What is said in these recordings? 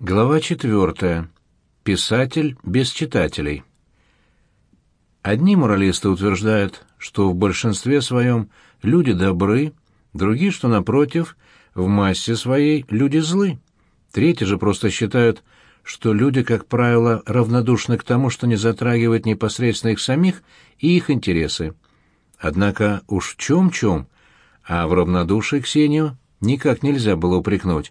Глава четвертая. Писатель без читателей. Одни моралисты утверждают, что в большинстве своем люди добры, другие, что, напротив, в массе своей люди злы. Третьи же просто считают, что люди, как правило, равнодушны к тому, что не затрагивает непосредственно их самих и их интересы. Однако уж в чем-чем, а в равнодушии Ксению никак нельзя было упрекнуть.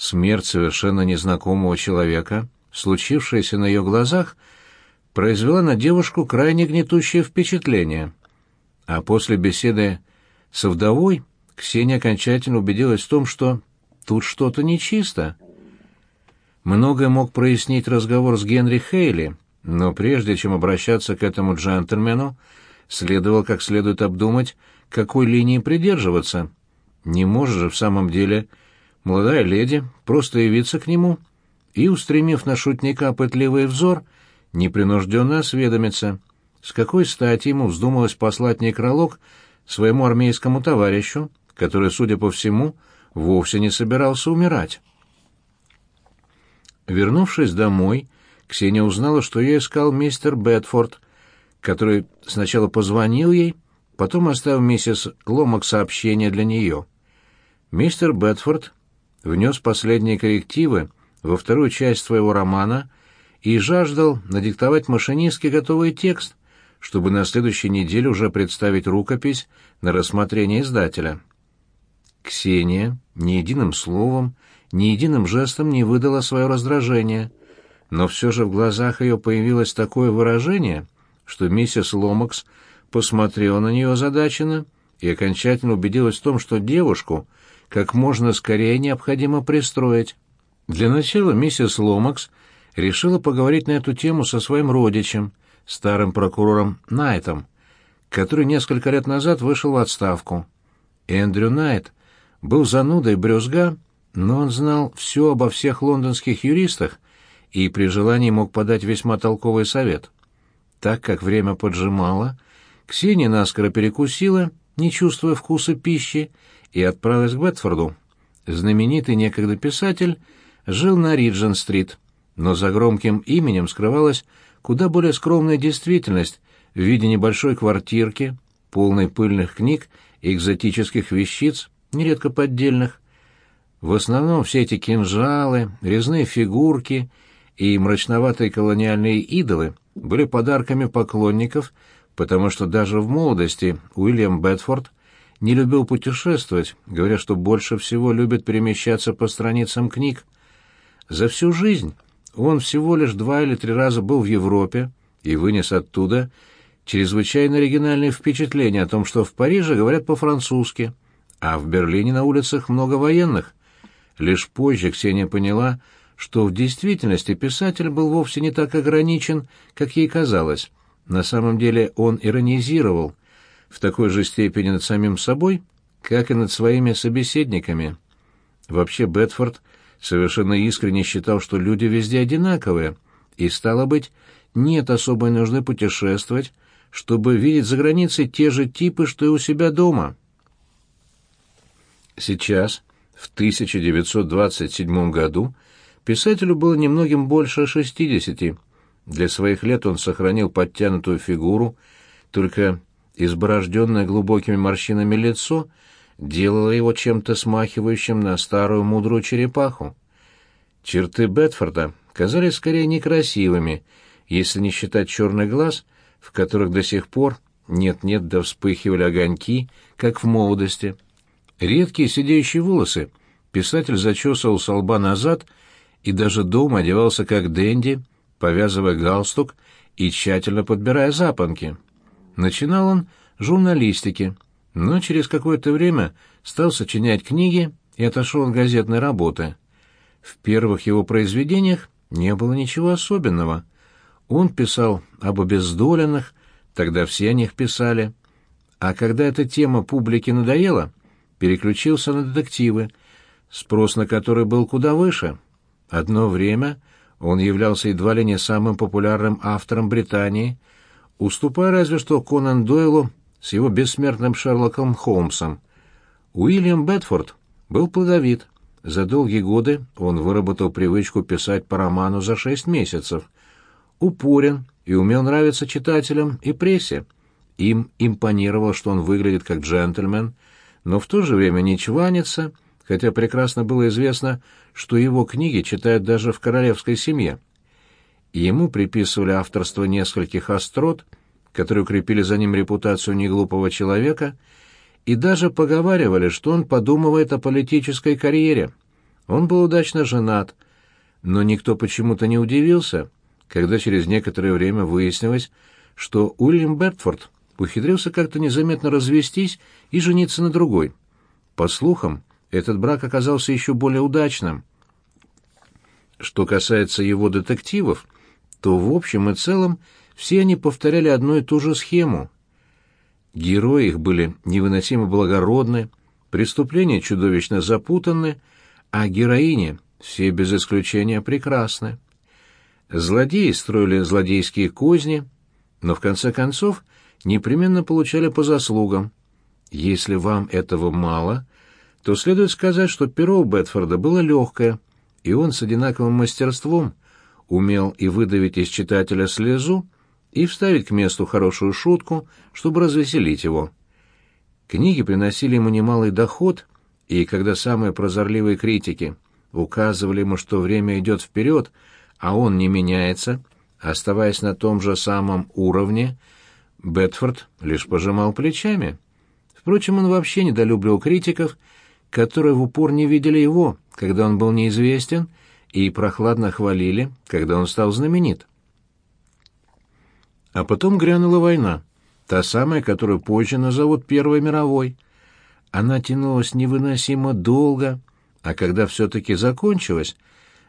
Смерть совершенно незнакомого человека, случившаяся на ее глазах, произвела на девушку крайне гнетущее впечатление. А после беседы со вдовой Ксения окончательно убедилась в том, что тут что-то нечисто. Многое мог прояснить разговор с Генри Хейли, но прежде чем обращаться к этому джентльмену, следовало как следует обдумать, какой линии придерживаться. Не может же в самом деле молодая леди просто явиться к нему и, устремив на шутника пытливый взор, непринужденно осведомиться, с какой стати ему вздумалось послать некролог своему армейскому товарищу, который, судя по всему, вовсе не собирался умирать. Вернувшись домой, Ксения узнала, что ее искал мистер Бетфорд, который сначала позвонил ей, потом оставил миссис Ломак сообщение для нее. Мистер Бетфорд внес последние коррективы во вторую часть своего романа и жаждал надиктовать машинистке готовый текст, чтобы на следующей неделе уже представить рукопись на рассмотрение издателя. Ксения ни единым словом, ни единым жестом не выдала свое раздражение, но все же в глазах ее появилось такое выражение, что миссис Ломакс посмотрела на нее озадаченно и окончательно убедилась в том, что девушку — как можно скорее необходимо пристроить. Для начала миссис Ломакс решила поговорить на эту тему со своим родичем, старым прокурором Найтом, который несколько лет назад вышел в отставку. Эндрю Найт был занудой брюзга, но он знал все обо всех лондонских юристах и при желании мог подать весьма толковый совет. Так как время поджимало, Ксения наскоро перекусила, не чувствуя вкуса пищи, и отправилась к Бетфорду. Знаменитый некогда писатель жил на Риджен-стрит, но за громким именем скрывалась куда более скромная действительность в виде небольшой квартирки, полной пыльных книг и экзотических вещиц, нередко поддельных. В основном все эти кинжалы, резные фигурки и мрачноватые колониальные идолы были подарками поклонников, потому что даже в молодости Уильям Бетфорд не любил путешествовать, говоря, что больше всего любит перемещаться по страницам книг. За всю жизнь он всего лишь два или три раза был в Европе и вынес оттуда чрезвычайно оригинальные впечатления о том, что в Париже говорят по-французски, а в Берлине на улицах много военных. Лишь позже Ксения поняла, что в действительности писатель был вовсе не так ограничен, как ей казалось. На самом деле он иронизировал, в такой же степени над самим собой, как и над своими собеседниками. Вообще Бетфорд совершенно искренне считал, что люди везде одинаковые, и, стало быть, нет особой нужды путешествовать, чтобы видеть за границей те же типы, что и у себя дома. Сейчас, в 1927 году, писателю было немногим больше 60. Для своих лет он сохранил подтянутую фигуру, только изборожденное глубокими морщинами лицо делало его чем-то смахивающим на старую мудрую черепаху. Черты Бетфорда казались скорее некрасивыми, если не считать черный глаз, в которых до сих пор нет-нет да вспыхивали огоньки, как в молодости. Редкие сидеющие волосы писатель зачесывал со лба назад и даже дома одевался как денди, повязывая галстук и тщательно подбирая запонки. Начинал он журналистики, но через какое-то время стал сочинять книги и отошел от газетной работы. В первых его произведениях не было ничего особенного. Он писал об обездоленных, тогда все о них писали. А когда эта тема публике надоела, переключился на детективы, спрос на которые был куда выше. Одно время он являлся едва ли не самым популярным автором Британии – уступая разве что Конан Дойлу с его бессмертным Шерлоком Холмсом. Уильям Бетфорд был плодовит, За долгие годы он выработал привычку писать по роману за шесть месяцев. Упорен и умел нравиться читателям и прессе. Им импонировало, что он выглядит как джентльмен, но в то же время не чванится, хотя прекрасно было известно, что его книги читают даже в королевской семье. Ему приписывали авторство нескольких острот, которые укрепили за ним репутацию неглупого человека — и даже поговаривали, что он подумывает о политической карьере. Он был удачно женат, но никто почему-то не удивился, когда через некоторое время выяснилось, что Уильям Бертфорд ухитрился как-то незаметно развестись и жениться на другой. По слухам, этот брак оказался еще более удачным. Что касается его детективов, то в общем и целом все они повторяли одну и ту же схему — Герои их были невыносимо благородны, преступления чудовищно запутанны, а героини все без исключения прекрасны. Злодеи строили злодейские козни, но в конце концов непременно получали по заслугам. Если вам этого мало, то следует сказать, что перо у Бетфорда было легкое, и он с одинаковым мастерством умел и выдавить из читателя слезу, и вставить к месту хорошую шутку, чтобы развеселить его. Книги приносили ему немалый доход, и когда самые прозорливые критики указывали ему, что время идет вперед, а он не меняется, оставаясь на том же самом уровне, Бетфорд лишь пожимал плечами. Впрочем, он вообще недолюбливал критиков, которые в упор не видели его, когда он был неизвестен, и прохладно хвалили, когда он стал знаменит. А потом грянула война, та самая, которую позже назовут Первой мировой. Она тянулась невыносимо долго, а когда все-таки закончилась,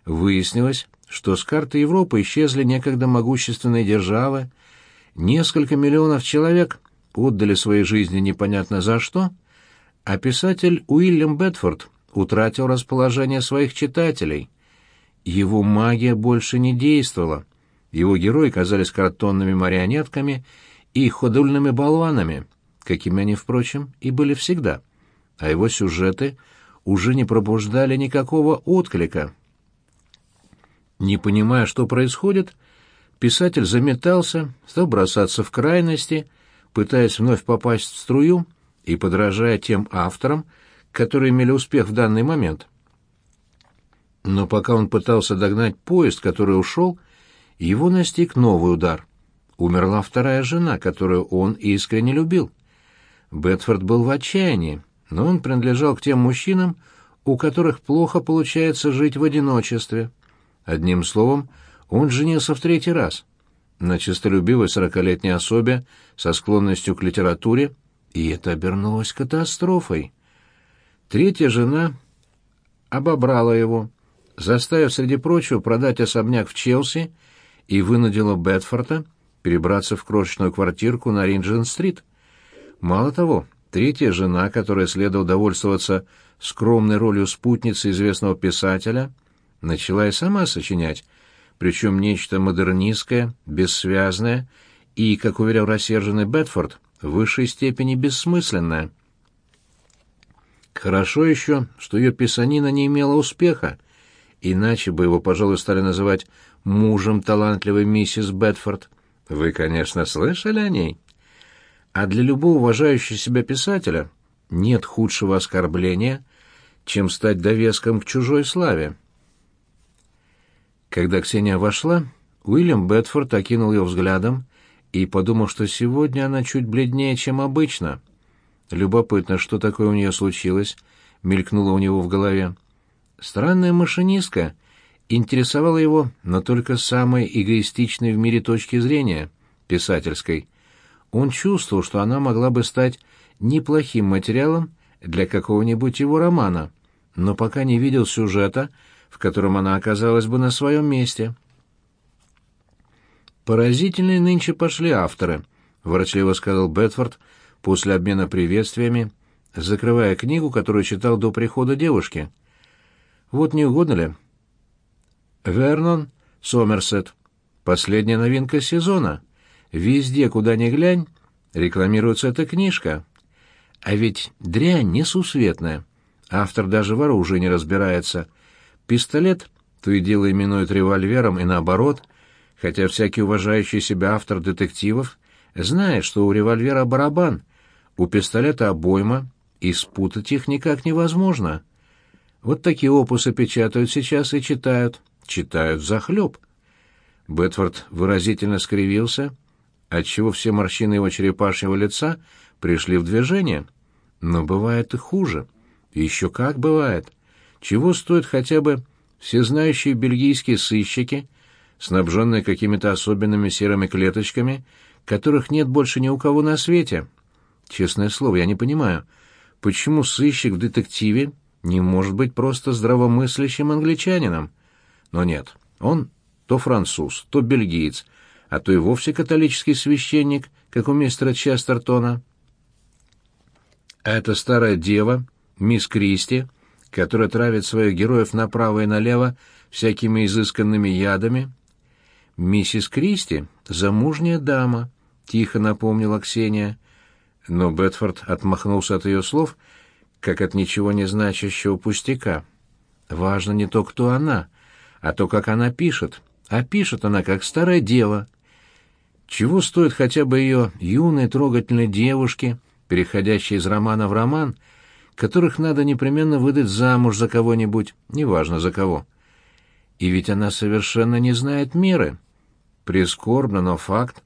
выяснилось, что с карты Европы исчезли некогда могущественные державы, несколько миллионов человек отдали свои жизни непонятно за что, а писатель Уильям Бетфорд утратил расположение своих читателей. Его магия больше не действовала, его герои казались картонными марионетками и ходульными болванами, какими они, впрочем, и были всегда, а его сюжеты уже не пробуждали никакого отклика. Не понимая, что происходит, писатель заметался, стал бросаться в крайности, пытаясь вновь попасть в струю и подражая тем авторам, которые имели успех в данный момент. Но пока он пытался догнать поезд, который ушел, его настиг новый удар. Умерла вторая жена, которую он искренне любил. Бетфорд был в отчаянии, но он принадлежал к тем мужчинам, у которых плохо получается жить в одиночестве. Одним словом, он женился в третий раз. На честолюбивой сорокалетней особе со склонностью к литературе, и это обернулось катастрофой. Третья жена обобрала его, заставив, среди прочего, продать особняк в Челси и вынудила Бетфорта перебраться в крошечную квартирку на Ринджен-стрит. Мало того, третья жена, которая следовала довольствоваться скромной ролью спутницы известного писателя, начала и сама сочинять, причем нечто модернистское, бессвязное и, как уверял рассерженный Бетфорд, в высшей степени бессмысленное. Хорошо еще, что ее писанина не имела успеха, иначе бы его, пожалуй, стали называть мужем талантливой миссис Бетфорд. Вы, конечно, слышали о ней. А для любого уважающего себя писателя нет худшего оскорбления, чем стать довеском к чужой славе. Когда Ксения вошла, Уильям Бетфорд окинул ее взглядом и подумал, что сегодня она чуть бледнее, чем обычно. Любопытно, что такое у нее случилось, мелькнуло у него в голове. Странная машинистка интересовала его, но только с самой эгоистичной в мире точки зрения, писательской. Он чувствовал, что она могла бы стать неплохим материалом для какого-нибудь его романа, но пока не видел сюжета, в котором она оказалась бы на своем месте. «Поразительные нынче пошли авторы», — ворочливо сказал Бетфорд после обмена приветствиями, закрывая книгу, которую читал до прихода девушки. Вот не угодно ли? Вернон, Сомерсет. Последняя новинка сезона. Везде, куда ни глянь, рекламируется эта книжка. А ведь дрянь несусветная. Автор даже в оружии не разбирается. Пистолет то и дело именует револьвером и наоборот, хотя всякий уважающий себя автор детективов знает, что у револьвера барабан, у пистолета обойма, и спутать их никак невозможно. Вот такие опусы печатают сейчас и читают, читают захлеб. Бетфорд выразительно скривился, отчего все морщины его черепашьего лица пришли в движение. Но бывает и хуже. Еще как бывает. Чего стоят хотя бы всезнающие бельгийские сыщики, снабженные какими-то особенными серыми клеточками, которых нет больше ни у кого на свете. Честное слово, я не понимаю, почему сыщик в детективе не может быть просто здравомыслящим англичанином? Но нет, он то француз, то бельгиец, а то и вовсе католический священник, как у мистера Честертона. А эта старая дева, мисс Кристи, которая травит своих героев направо и налево всякими изысканными ядами. «Миссис Кристи — замужняя дама», — тихо напомнила Ксения. Но Бетфорд отмахнулся от ее слов, как от ничего не значащего пустяка. «Важно не то, кто она, а то, как она пишет. А пишет она, как старая дева. Чего стоит хотя бы ее юные трогательные девушки, переходящие из романа в роман — которых надо непременно выдать замуж за кого-нибудь, неважно за кого. И ведь она совершенно не знает меры. Прискорбно, но факт.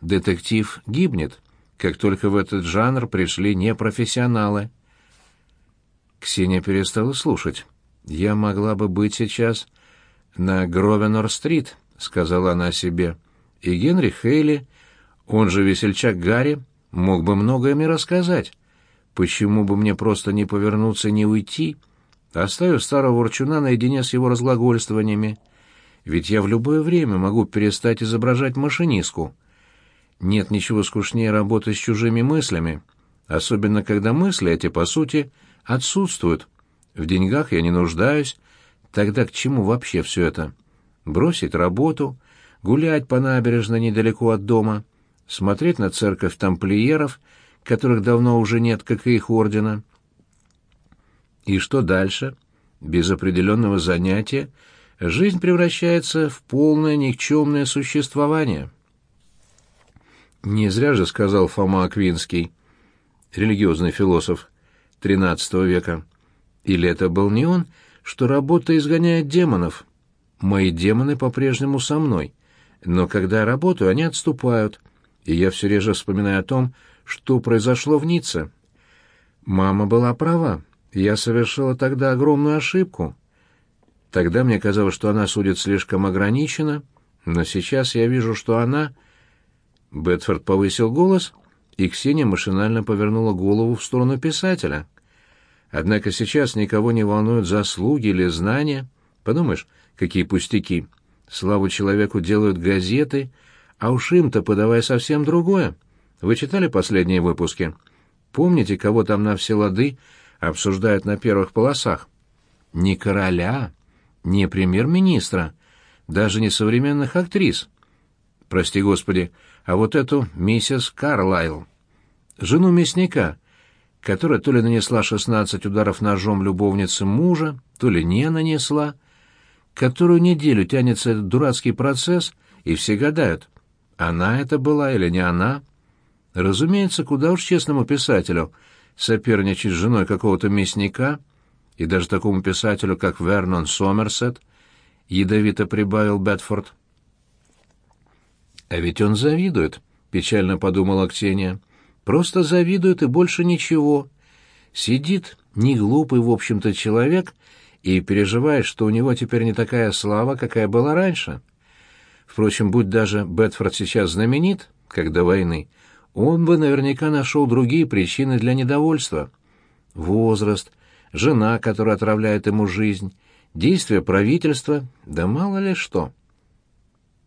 Детектив гибнет, как только в этот жанр пришли непрофессионалы. Ксения перестала слушать. «Я могла бы быть сейчас на Гровенор-стрит», — сказала она себе. «И Генри Хейли, он же весельчак Гарри, мог бы многое мне рассказать». Почему бы мне просто не повернуться, не уйти, оставив старого ворчуна наедине с его разглагольствованиями? Ведь я в любое время могу перестать изображать машинистку. Нет ничего скучнее работы с чужими мыслями, особенно когда мысли эти, по сути, отсутствуют. В деньгах я не нуждаюсь, тогда к чему вообще все это? Бросить работу, гулять по набережной недалеко от дома, смотреть на церковь тамплиеров — которых давно уже нет, как и их ордена. И что дальше? Без определенного занятия жизнь превращается в полное никчемное существование. Не зря же сказал Фома Аквинский, религиозный философ XIII века. Или это был не он, что работа изгоняет демонов? Мои демоны по-прежнему со мной, но когда я работаю, они отступают, и я все реже вспоминаю о том, что произошло в Ницце. Мама была права. Я совершила тогда огромную ошибку. Тогда мне казалось, что она судит слишком ограниченно, но сейчас я вижу, что она... Бетфорд повысил голос, и Ксения машинально повернула голову в сторону писателя. Однако сейчас никого не волнуют заслуги или знания. Подумаешь, какие пустяки. Славу человеку делают газеты, а уж им-то подавай совсем другое. Вы читали последние выпуски? Помните, кого там на все лады обсуждают на первых полосах? Не короля, не премьер-министра, даже не современных актрис. Прости господи, а вот эту миссис Карлайл, жену мясника, которая то ли нанесла шестнадцать ударов ножом любовнице мужа, то ли не нанесла, которую неделю тянется этот дурацкий процесс, и все гадают, она это была или не она. Разумеется, куда уж честному писателю соперничать с женой какого-то мясника, и даже такому писателю, как Вернон Сомерсет, ядовито прибавил Бетфорд. «А ведь он завидует», — печально подумала Ксения. «Просто завидует и больше ничего. Сидит, не глупый, в общем-то, человек, и переживает, что у него теперь не такая слава, какая была раньше. Впрочем, будь даже Бетфорд сейчас знаменит, как до войны, он бы наверняка нашел другие причины для недовольства. Возраст, жена, которая отравляет ему жизнь, действия правительства, да мало ли что.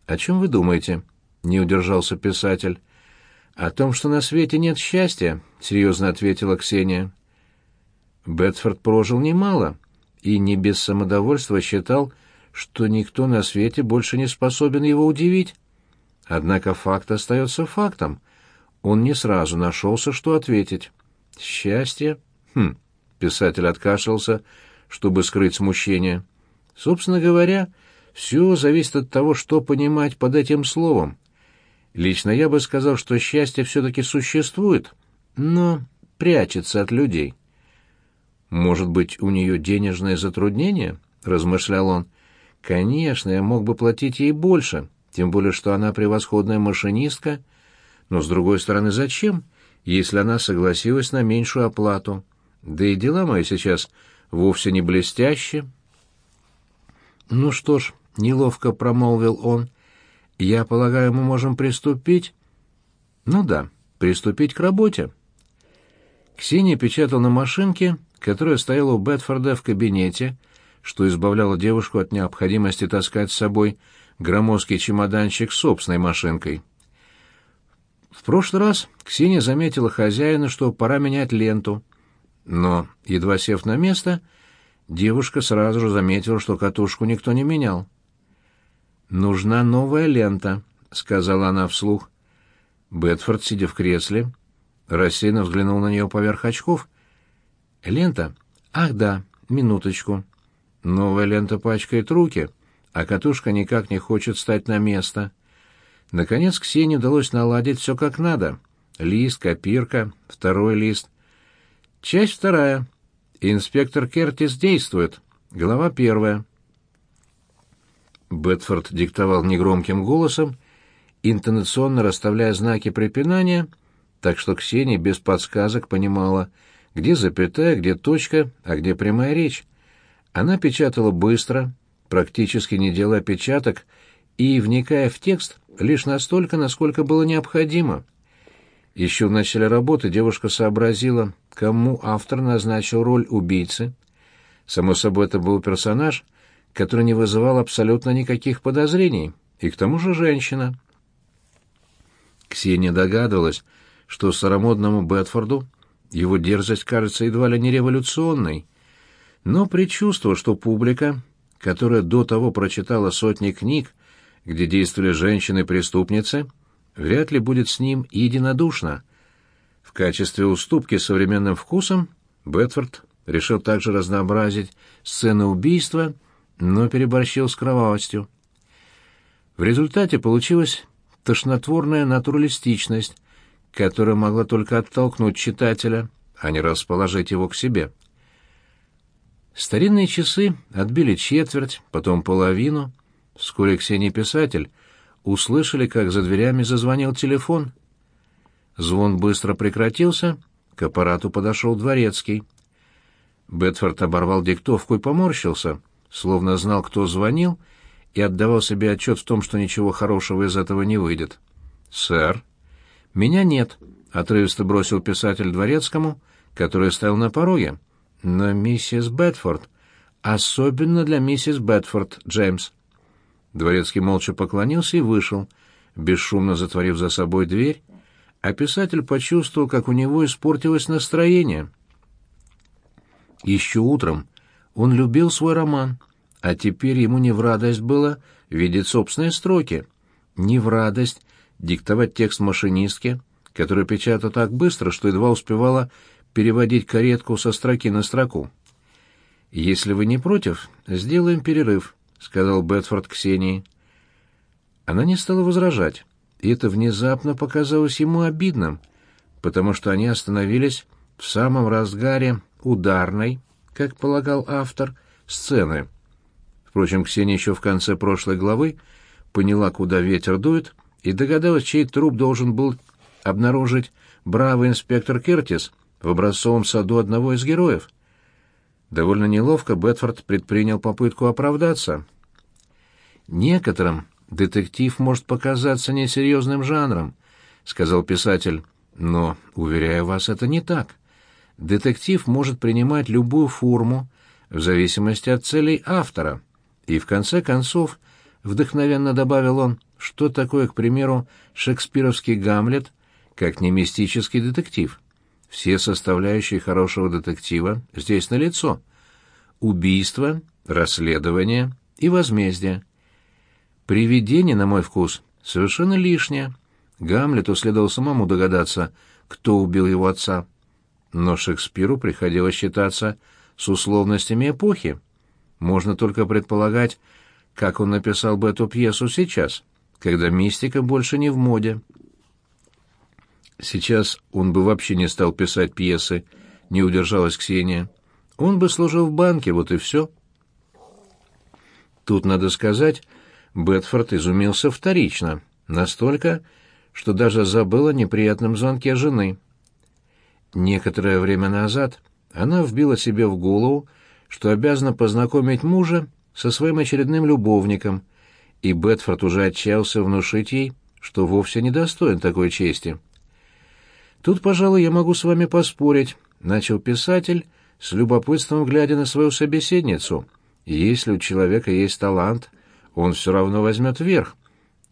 «О чем вы думаете?» — не удержался писатель. «О том, что на свете нет счастья», — серьезно ответила Ксения. Бетфорд прожил немало и не без самодовольства считал, что никто на свете больше не способен его удивить. Однако факт остается фактом — он не сразу нашелся, что ответить. Счастье? Хм, Писатель откашлялся, чтобы скрыть смущение. Собственно говоря, все зависит от того, что понимать под этим словом. Лично я бы сказал, что счастье все-таки существует, но прячется от людей. «Может быть, у нее денежные затруднения?» — размышлял он. «Конечно, я мог бы платить ей больше, тем более, что она превосходная машинистка. Но, с другой стороны, зачем, если она согласилась на меньшую оплату? Да и дела мои сейчас вовсе не блестящие». «Ну что ж», — неловко промолвил он, — «я полагаю, мы можем приступить?» «Ну да, приступить к работе». Ксения печатала на машинке, которая стояла у Бетфорда в кабинете, что избавляло девушку от необходимости таскать с собой громоздкий чемоданчик с собственной машинкой. В прошлый раз Ксения заметила хозяина, что пора менять ленту, но, едва сев на место, девушка сразу же заметила, что катушку никто не менял. «Нужна новая лента», — сказала она вслух. Бетфорд, сидя в кресле, рассеянно взглянул на нее поверх очков. «Лента? Ах да, минуточку. Новая лента пачкает руки, а катушка никак не хочет стать на место». Наконец Ксении удалось наладить все как надо. Лист, копирка, второй лист. Часть вторая. Инспектор Кертис действует. Глава первая. Бетфорд диктовал негромким голосом, интонационно расставляя знаки препинания — так что Ксения без подсказок понимала, где запятая, где точка, а где прямая речь. Она печатала быстро, практически не делая печаток и вникая в текст лишь настолько, насколько было необходимо. Еще в начале работы девушка сообразила, кому автор назначил роль убийцы. Само собой, это был персонаж, который не вызывал абсолютно никаких подозрений, и к тому же женщина. Ксения догадывалась, что старомодному Бетфорду его дерзость кажется едва ли не революционной, но предчувствовал, что публика, которая до того прочитала сотни книг, где действовали женщины-преступницы, вряд ли будет с ним единодушна. В качестве уступки современным вкусам Бетфорд решил также разнообразить сцены убийства, но переборщил с кровавостью. В результате получилась тошнотворная натуралистичность, которая могла только оттолкнуть читателя, а не расположить его к себе. Старинные часы отбили четверть, потом половину. Вскоре Ксения писатель услышали, как за дверями зазвонил телефон. Звон быстро прекратился, к аппарату подошел дворецкий. Бетфорд оборвал диктовку и поморщился, словно знал, кто звонил, и отдавал себе отчет в том, что ничего хорошего из этого не выйдет. «Сэр», «Меня нет», — отрывисто бросил писатель дворецкому, который стоял на пороге. «Но миссис Бетфорд... Особенно для миссис Бетфорд, Джеймс». Дворецкий молча поклонился и вышел, бесшумно затворив за собой дверь, а писатель почувствовал, как у него испортилось настроение. Еще утром он любил свой роман, а теперь ему не в радость было видеть собственные строки, не в радость диктовать текст машинистке, которая печатала так быстро, что едва успевала переводить каретку со строки на строку. «Если вы не против, сделаем перерыв», — сказал Бетфорд Ксении. Она не стала возражать, и это внезапно показалось ему обидным, потому что они остановились в самом разгаре ударной, как полагал автор, сцены. Впрочем, Ксения еще в конце прошлой главы поняла, куда ветер дует, и догадалась, чей труп должен был обнаружить бравый инспектор Кертис в образцовом саду одного из героев. Довольно неловко Бетфорд предпринял попытку оправдаться. «Некоторым детектив может показаться несерьезным жанром», — сказал писатель, — «но, уверяю вас, это не так. Детектив может принимать любую форму в зависимости от целей автора, и, в конце концов, — вдохновенно добавил он, — что такое, к примеру, шекспировский Гамлет, как не мистический детектив? Все составляющие хорошего детектива здесь налицо. Убийство, расследование и возмездие. Привидение, на мой вкус, совершенно лишнее. Гамлету следовало самому догадаться, кто убил его отца. Но Шекспиру приходилось считаться с условностями эпохи. Можно только предполагать, как он написал бы эту пьесу сейчас, когда мистика больше не в моде. Сейчас он бы вообще не стал писать пьесы, не удержалась Ксения. Он бы служил в банке, вот и все. Тут, надо сказать, Бетфорд изумился вторично, настолько, что даже забыл о неприятном звонке жены. Некоторое время назад она вбила себе в голову, что обязана познакомить мужа со своим очередным любовником, и Бетфорд уже отчаялся внушить ей, что вовсе не достоин такой чести. «Тут, пожалуй, я могу с вами поспорить», — начал писатель, с любопытством глядя на свою собеседницу. «Если у человека есть талант, он все равно возьмет верх.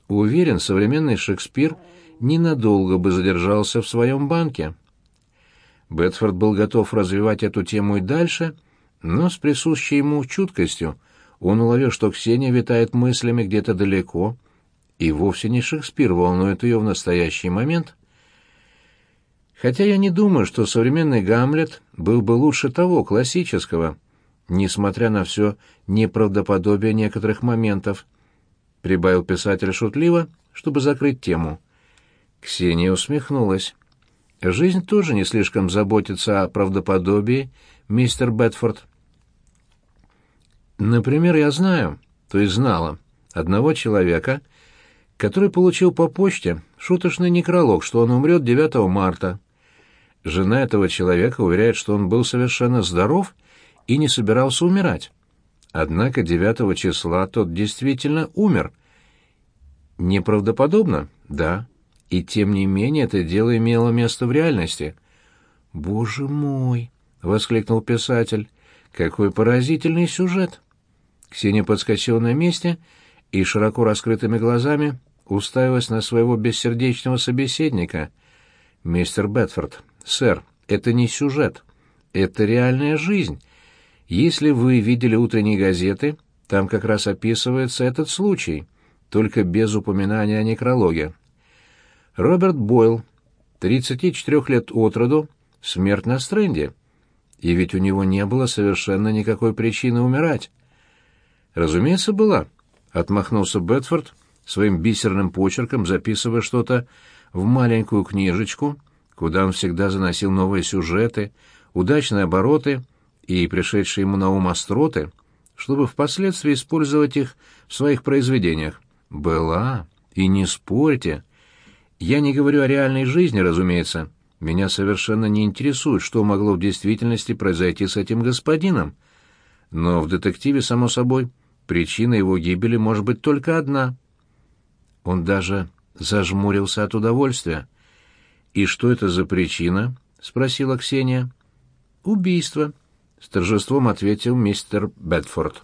Уверен, современный Шекспир ненадолго бы задержался в своем банке». Бетфорд был готов развивать эту тему и дальше, но с присущей ему чуткостью он уловил, что Ксения витает мыслями где-то далеко, и вовсе не Шекспир волнует ее в настоящий момент. Хотя я не думаю, что современный Гамлет был бы лучше того, классического, несмотря на все неправдоподобие некоторых моментов, — прибавил писатель шутливо, чтобы закрыть тему. Ксения усмехнулась. Жизнь тоже не слишком заботится о правдоподобии, мистер Бетфорд. Например, я знаю, то есть знала, одного человека, который получил по почте шуточный некролог, что он умрет 9 марта. Жена этого человека уверяет, что он был совершенно здоров и не собирался умирать. Однако 9 числа тот действительно умер. Неправдоподобно? Да. И тем не менее это дело имело место в реальности. «Боже мой!» — воскликнул писатель. «Какой поразительный сюжет!» Ксения подскочила на месте и широко раскрытыми глазами уставилась на своего бессердечного собеседника. «Мистер Бетфорд, сэр, это не сюжет. Это реальная жизнь. Если вы видели утренние газеты, там как раз описывается этот случай, только без упоминания о некрологе. Роберт Бойл, 34 лет от роду, смерть на стренде. И ведь у него не было совершенно никакой причины умирать. Разумеется, была, отмахнулся Бетфорд своим бисерным почерком, записывая что-то в маленькую книжечку, куда он всегда заносил новые сюжеты, удачные обороты и пришедшие ему на ум остроты, чтобы впоследствии использовать их в своих произведениях. Была, и не спорьте. Я не говорю о реальной жизни, разумеется. Меня совершенно не интересует, что могло в действительности произойти с этим господином. Но в детективе, само собой, Причина его гибели может быть только одна. Он даже зажмурился от удовольствия. «И что это за причина?» — спросила Ксения. «Убийство», — с торжеством ответил мистер Бетфорд.